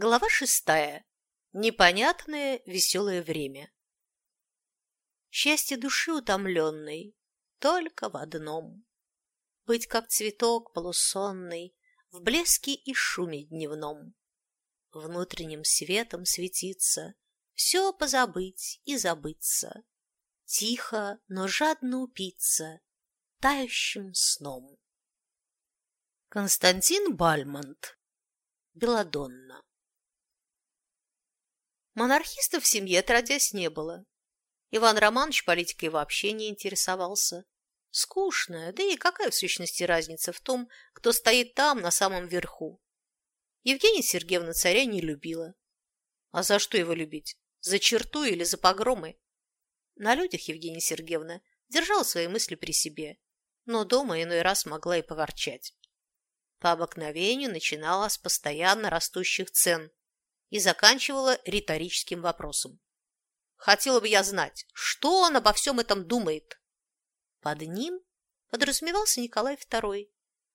Глава шестая. Непонятное веселое время. Счастье души утомленной только в одном. Быть как цветок полусонный в блеске и шуме дневном. Внутренним светом светиться, все позабыть и забыться. Тихо, но жадно упиться тающим сном. Константин Бальмонт. Беладонна. Монархистов в семье отродясь не было. Иван Романович политикой вообще не интересовался. Скучная, да и какая в сущности разница в том, кто стоит там, на самом верху. Евгения Сергеевна царя не любила. А за что его любить? За черту или за погромы? На людях Евгения Сергеевна держала свои мысли при себе, но дома иной раз могла и поворчать. По обыкновению начинала с постоянно растущих цен и заканчивала риторическим вопросом. Хотела бы я знать, что он обо всем этом думает. Под ним подразумевался Николай II,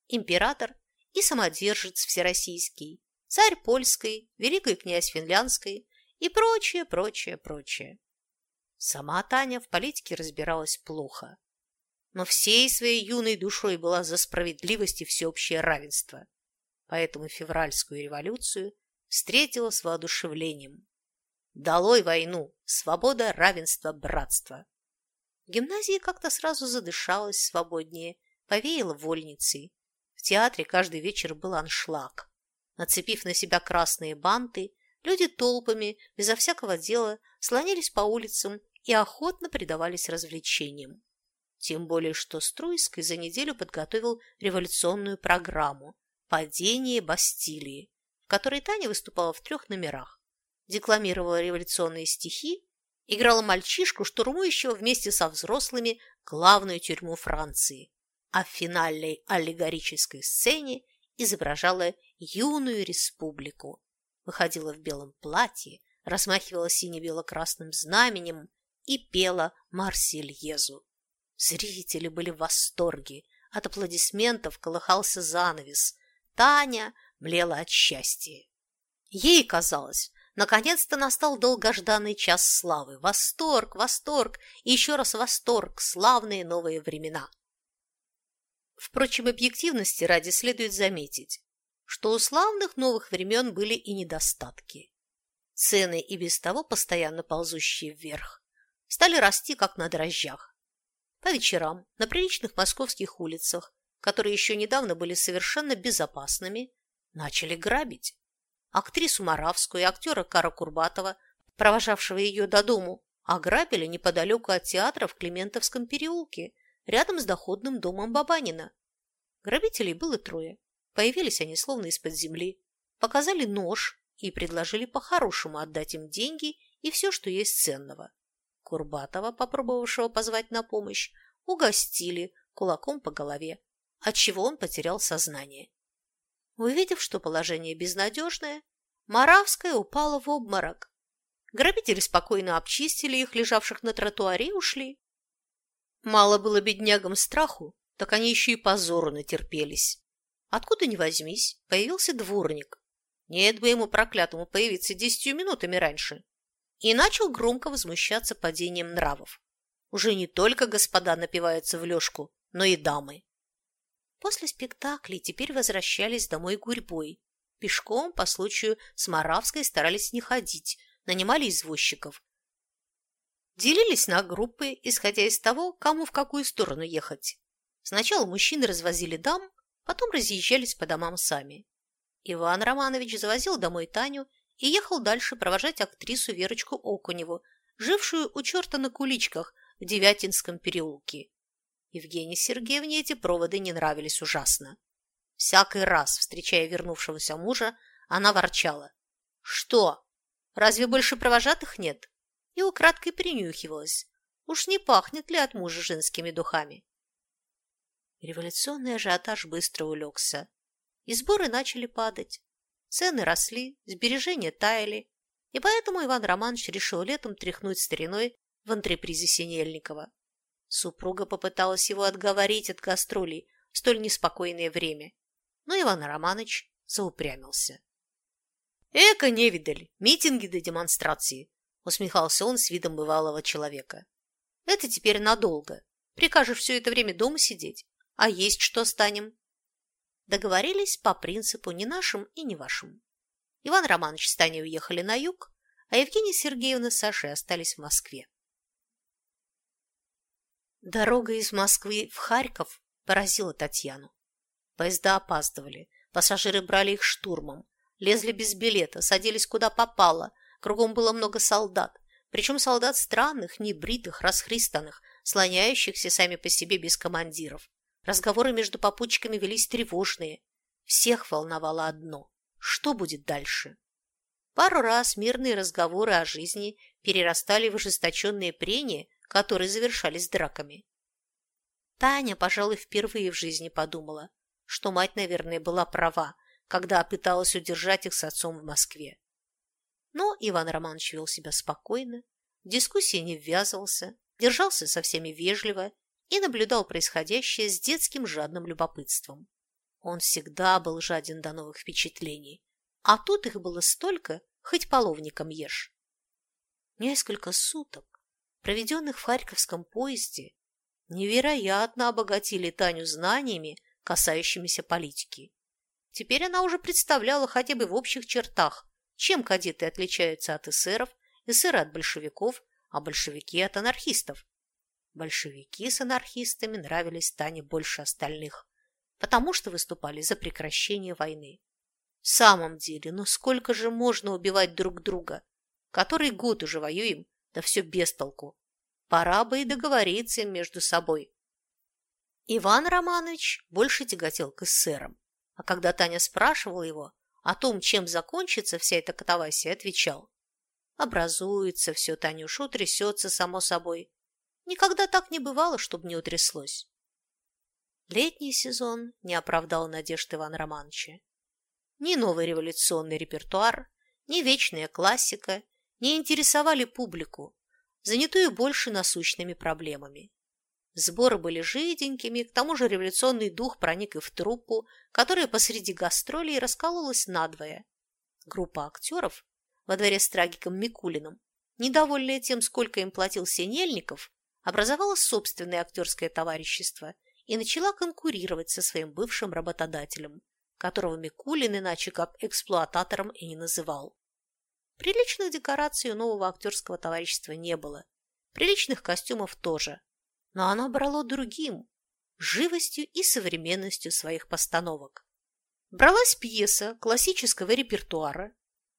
император и самодержец всероссийский, царь польской, великий князь финляндской и прочее, прочее, прочее. Сама Таня в политике разбиралась плохо но всей своей юной душой была за справедливость и всеобщее равенство. Поэтому февральскую революцию встретила с воодушевлением. Долой войну! Свобода, равенство, братство! В гимназии как-то сразу задышалось свободнее, повеяло вольницей. В театре каждый вечер был аншлаг. Нацепив на себя красные банты, люди толпами, безо всякого дела, слонялись по улицам и охотно предавались развлечениям. Тем более, что Струйский за неделю подготовил революционную программу «Падение Бастилии», в которой Таня выступала в трех номерах, декламировала революционные стихи, играла мальчишку, штурмующего вместе со взрослыми главную тюрьму Франции, а в финальной аллегорической сцене изображала юную республику, выходила в белом платье, размахивала сине-бело-красным знаменем и пела Марсельезу. Зрители были в восторге. От аплодисментов колыхался занавес. Таня млела от счастья. Ей казалось, наконец-то настал долгожданный час славы. Восторг, восторг и еще раз восторг, славные новые времена. Впрочем, объективности ради следует заметить, что у славных новых времен были и недостатки. Цены, и без того постоянно ползущие вверх, стали расти, как на дрожжах. По вечерам на приличных московских улицах, которые еще недавно были совершенно безопасными, начали грабить. Актрису Моравскую и актера Кара Курбатова, провожавшего ее до дому, ограбили неподалеку от театра в Климентовском переулке, рядом с доходным домом Бабанина. Грабителей было трое. Появились они словно из-под земли, показали нож и предложили по-хорошему отдать им деньги и все, что есть ценного. Курбатова, попробовавшего позвать на помощь, угостили кулаком по голове, отчего он потерял сознание. Увидев, что положение безнадежное, Моравская упала в обморок. Грабители спокойно обчистили их, лежавших на тротуаре, и ушли. Мало было беднягам страху, так они еще и позору натерпелись. Откуда ни возьмись, появился дворник. Нет бы ему проклятому появиться десятью минутами раньше и начал громко возмущаться падением нравов. Уже не только господа напиваются в лёжку, но и дамы. После спектаклей теперь возвращались домой гурьбой. Пешком по случаю с Моравской старались не ходить, нанимали извозчиков. Делились на группы, исходя из того, кому в какую сторону ехать. Сначала мужчины развозили дам, потом разъезжались по домам сами. Иван Романович завозил домой Таню и ехал дальше провожать актрису Верочку Окуневу, жившую у черта на куличках в Девятинском переулке. Евгении Сергеевне эти проводы не нравились ужасно. Всякий раз, встречая вернувшегося мужа, она ворчала. «Что? Разве больше провожатых нет?» И украдкой принюхивалась. Уж не пахнет ли от мужа женскими духами? Революционный ажиотаж быстро улегся, и сборы начали падать. Цены росли, сбережения таяли, и поэтому Иван Романович решил летом тряхнуть стариной в антрепризе Синельникова. Супруга попыталась его отговорить от гастролей в столь неспокойное время, но Иван Романович заупрямился. Эко невидаль, митинги да демонстрации, усмехался он с видом бывалого человека. Это теперь надолго. Прикажешь все это время дома сидеть, а есть что станем? Договорились по принципу ни нашим и ни вашим. Иван Романович с Таней уехали на юг, а Евгения Сергеевна с Сашей остались в Москве. Дорога из Москвы в Харьков поразила Татьяну. Поезда опаздывали, пассажиры брали их штурмом, лезли без билета, садились куда попало, кругом было много солдат, причем солдат странных, небритых, расхристанных, слоняющихся сами по себе без командиров. Разговоры между попутчиками велись тревожные. Всех волновало одно – что будет дальше? Пару раз мирные разговоры о жизни перерастали в ожесточенные прения, которые завершались драками. Таня, пожалуй, впервые в жизни подумала, что мать, наверное, была права, когда пыталась удержать их с отцом в Москве. Но Иван Романович вел себя спокойно, в дискуссии не ввязывался, держался со всеми вежливо и наблюдал происходящее с детским жадным любопытством. Он всегда был жаден до новых впечатлений, а тут их было столько, хоть половником ешь. Несколько суток, проведенных в Харьковском поезде, невероятно обогатили Таню знаниями, касающимися политики. Теперь она уже представляла хотя бы в общих чертах, чем кадеты отличаются от эсеров, эсеры от большевиков, а большевики от анархистов. Большевики с анархистами нравились Тане больше остальных, потому что выступали за прекращение войны. В самом деле, ну сколько же можно убивать друг друга? Который год уже воюем, да все без толку. Пора бы и договориться между собой. Иван Романович больше тяготел к эсерам, а когда Таня спрашивала его о том, чем закончится вся эта катавасия, отвечал. Образуется все, Танюша, утрясется само собой. Никогда так не бывало, чтобы не утряслось. Летний сезон не оправдал надежд Ивана Романовича. Ни новый революционный репертуар, ни вечная классика не интересовали публику, занятую больше насущными проблемами. Сборы были жиденькими, к тому же революционный дух проник и в труппу, которая посреди гастролей раскололась надвое. Группа актеров во дворе с трагиком Микулиным, недовольная тем, сколько им платил Синельников, образовала собственное актерское товарищество и начала конкурировать со своим бывшим работодателем, которого Микулин иначе как эксплуататором и не называл. Приличных декораций у нового актерского товарищества не было, приличных костюмов тоже, но оно брало другим – живостью и современностью своих постановок. Бралась пьеса классического репертуара,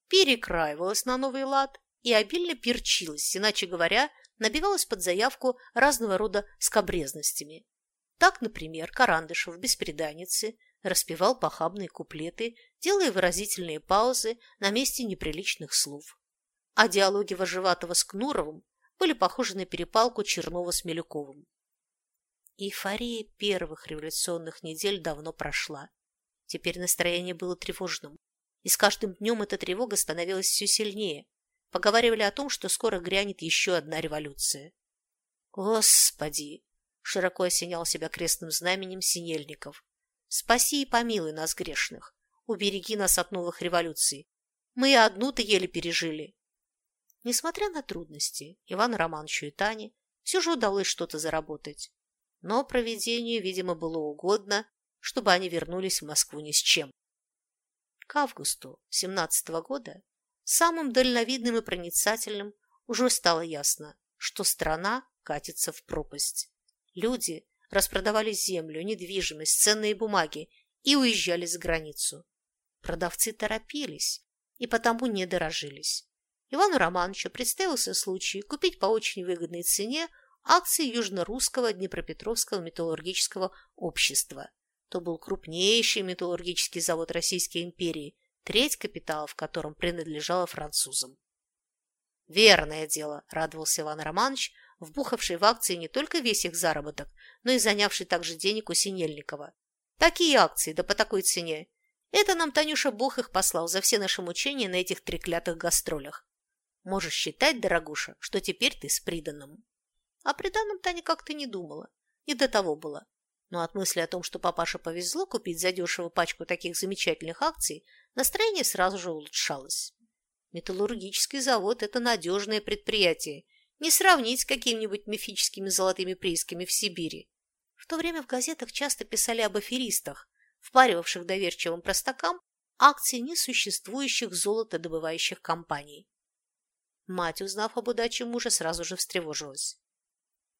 перекраивалась на новый лад и обильно перчилась, иначе говоря, набивалась под заявку разного рода скобрезностями. Так, например, Карандышев в «Беспреданнице» распевал похабные куплеты, делая выразительные паузы на месте неприличных слов. А диалоги Вожеватого с Кнуровым были похожи на перепалку Чернова с Милюковым. Эйфория первых революционных недель давно прошла. Теперь настроение было тревожным. И с каждым днем эта тревога становилась все сильнее. Поговаривали о том, что скоро грянет еще одна революция. Господи! Широко осенял себя крестным знаменем Синельников. Спаси и помилуй нас, грешных. Убереги нас от новых революций. Мы и одну-то еле пережили. Несмотря на трудности, Ивану Романовичу и Тане все же удалось что-то заработать. Но проведению, видимо, было угодно, чтобы они вернулись в Москву ни с чем. К августу 17 -го года самым дальновидным и проницательным уже стало ясно, что страна катится в пропасть. Люди распродавали землю, недвижимость, ценные бумаги и уезжали за границу. Продавцы торопились и потому не дорожились. Ивану Романовичу представился случай купить по очень выгодной цене акции Южно-Русского Днепропетровского металлургического общества. То был крупнейший металлургический завод Российской империи, треть капитала в котором принадлежала французам. «Верное дело», – радовался Иван Романович, вбухавший в акции не только весь их заработок, но и занявший также денег у Синельникова. «Такие акции, да по такой цене. Это нам, Танюша, Бог их послал за все наши мучения на этих треклятых гастролях. Можешь считать, дорогуша, что теперь ты с приданным». О приданном Таня как-то не думала. И до того было. Но от мысли о том, что папаше повезло купить задешево пачку таких замечательных акций, настроение сразу же улучшалось. Металлургический завод – это надежное предприятие, не сравнить с какими-нибудь мифическими золотыми приисками в Сибири. В то время в газетах часто писали об аферистах, впаривавших доверчивым простакам акции несуществующих золотодобывающих компаний. Мать, узнав об удаче мужа, сразу же встревожилась.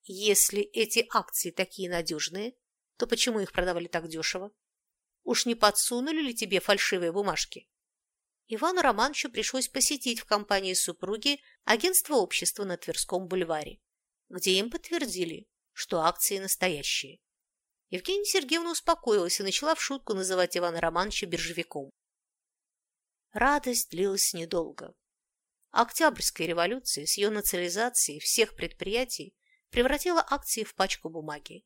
Если эти акции такие надежные, то почему их продавали так дешево? Уж не подсунули ли тебе фальшивые бумажки? Ивану Романовичу пришлось посетить в компании супруги агентство общества на Тверском бульваре, где им подтвердили, что акции настоящие. Евгения Сергеевна успокоилась и начала в шутку называть Ивана Романовича биржевиком. Радость длилась недолго. Октябрьская революция с ее национализацией всех предприятий превратила акции в пачку бумаги.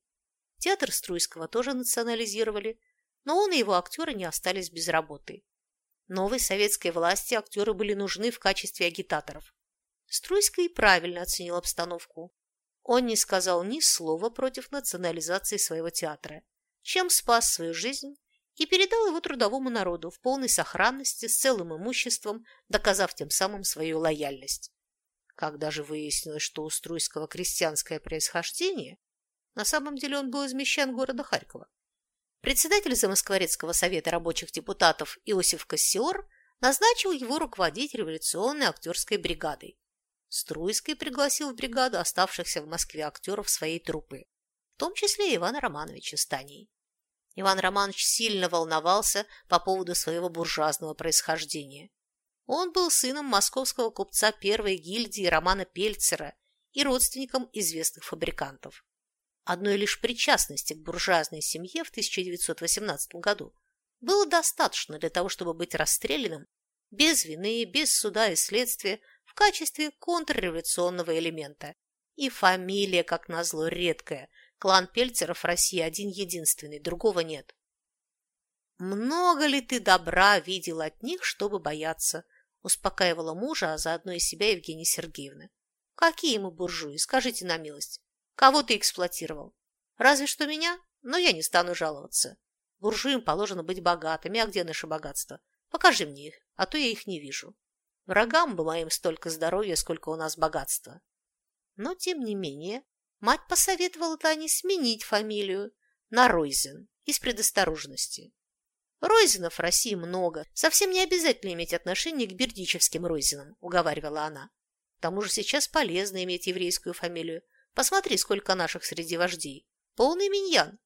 Театр Струйского тоже национализировали, но он и его актеры не остались без работы. Новой советской власти актеры были нужны в качестве агитаторов. Струйский правильно оценил обстановку. Он не сказал ни слова против национализации своего театра, чем спас свою жизнь и передал его трудовому народу в полной сохранности с целым имуществом, доказав тем самым свою лояльность. Когда же выяснилось, что у Струйского крестьянское происхождение, на самом деле он был из мещан города Харькова. Председатель Замоскворецкого совета рабочих депутатов Иосиф Кассиор назначил его руководить революционной актерской бригадой. Струйский пригласил в бригаду оставшихся в Москве актеров своей труппы, в том числе Ивана Романовича Станей. Иван Романович сильно волновался по поводу своего буржуазного происхождения. Он был сыном московского купца первой гильдии Романа Пельцера и родственником известных фабрикантов. Одной лишь причастности к буржуазной семье в 1918 году было достаточно для того, чтобы быть расстрелянным без вины, без суда и следствия в качестве контрреволюционного элемента. И фамилия, как назло, редкая, Клан Пельцеров в России один-единственный, другого нет. «Много ли ты добра видел от них, чтобы бояться?» успокаивала мужа, а заодно и себя Евгения Сергеевна. «Какие мы буржуи, скажите на милость. Кого ты эксплуатировал? Разве что меня? Но я не стану жаловаться. Буржуям положено быть богатыми, а где наше богатство? Покажи мне их, а то я их не вижу. Врагам бы моим столько здоровья, сколько у нас богатства». Но, тем не менее, Мать посоветовала Тане сменить фамилию на Ройзен из предосторожности. Ройзенов в России много, совсем не обязательно иметь отношение к бердичевским Ройзенам, уговаривала она. К тому же сейчас полезно иметь еврейскую фамилию. Посмотри, сколько наших среди вождей. Полный миньян.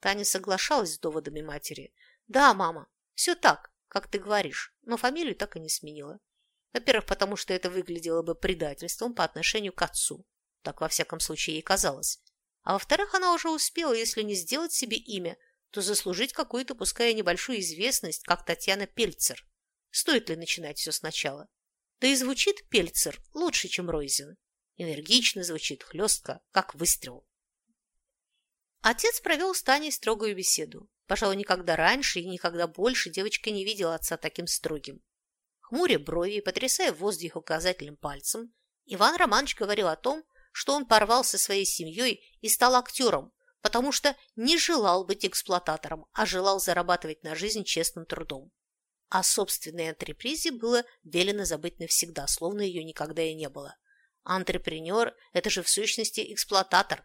Таня соглашалась с доводами матери. Да, мама, все так, как ты говоришь, но фамилию так и не сменила. Во-первых, потому что это выглядело бы предательством по отношению к отцу. Так, во всяком случае, ей казалось. А во-вторых, она уже успела, если не сделать себе имя, то заслужить какую-то, пускай небольшую известность, как Татьяна Пельцер. Стоит ли начинать все сначала? Да и звучит Пельцер лучше, чем Ройзен. Энергично звучит, хлестко, как выстрел. Отец провел с Таней строгую беседу. Пожалуй, никогда раньше и никогда больше девочка не видела отца таким строгим. Хмуря брови и потрясая в воздухе указательным пальцем, Иван Романович говорил о том, что он порвал со своей семьей и стал актером, потому что не желал быть эксплуататором, а желал зарабатывать на жизнь честным трудом. О собственной антрепризе было велено забыть навсегда, словно ее никогда и не было. Антрепренер – это же в сущности эксплуататор.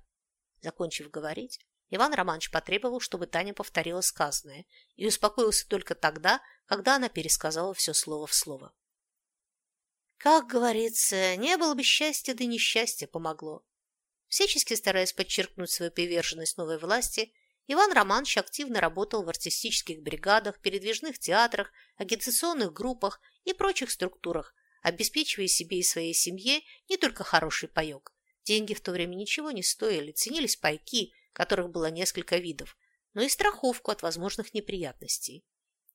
Закончив говорить, Иван Романович потребовал, чтобы Таня повторила сказанное, и успокоился только тогда, когда она пересказала все слово в слово. Как говорится, не было бы счастья, да несчастье помогло. Всячески стараясь подчеркнуть свою приверженность новой власти, Иван Романович активно работал в артистических бригадах, передвижных театрах, агитационных группах и прочих структурах, обеспечивая себе и своей семье не только хороший паек. Деньги в то время ничего не стоили, ценились пайки, которых было несколько видов, но и страховку от возможных неприятностей.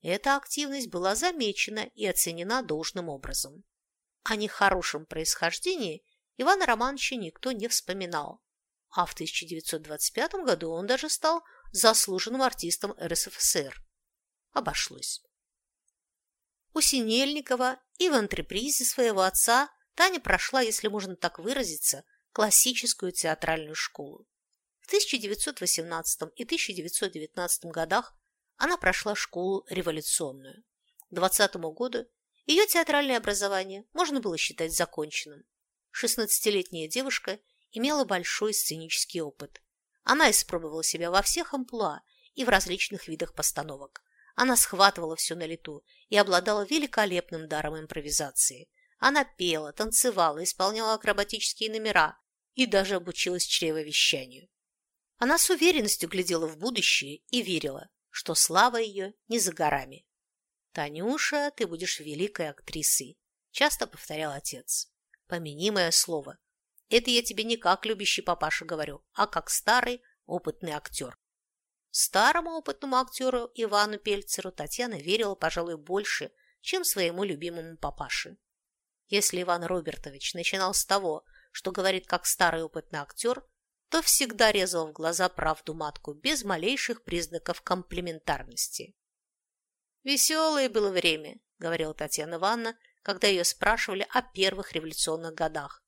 Эта активность была замечена и оценена должным образом. О нехорошем происхождении Ивана Романовича никто не вспоминал, а в 1925 году он даже стал заслуженным артистом РСФСР. Обошлось. У Синельникова и в антрепризе своего отца Таня прошла, если можно так выразиться, классическую театральную школу. В 1918 и 1919 годах она прошла школу революционную. К 20 году Ее театральное образование можно было считать законченным. Шестнадцатилетняя девушка имела большой сценический опыт. Она испробовала себя во всех амплуа и в различных видах постановок. Она схватывала все на лету и обладала великолепным даром импровизации. Она пела, танцевала, исполняла акробатические номера и даже обучилась чревовещанию. Она с уверенностью глядела в будущее и верила, что слава ее не за горами. «Танюша, ты будешь великой актрисой», – часто повторял отец. «Помяни мое слово. Это я тебе не как любящий папаша говорю, а как старый опытный актер». Старому опытному актеру Ивану Пельцеру Татьяна верила, пожалуй, больше, чем своему любимому папаше. Если Иван Робертович начинал с того, что говорит как старый опытный актер, то всегда резал в глаза правду матку без малейших признаков комплементарности. «Веселое было время», — говорила Татьяна Ивановна, когда ее спрашивали о первых революционных годах.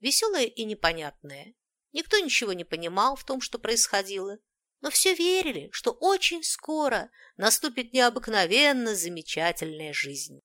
Веселое и непонятное. Никто ничего не понимал в том, что происходило, но все верили, что очень скоро наступит необыкновенно замечательная жизнь.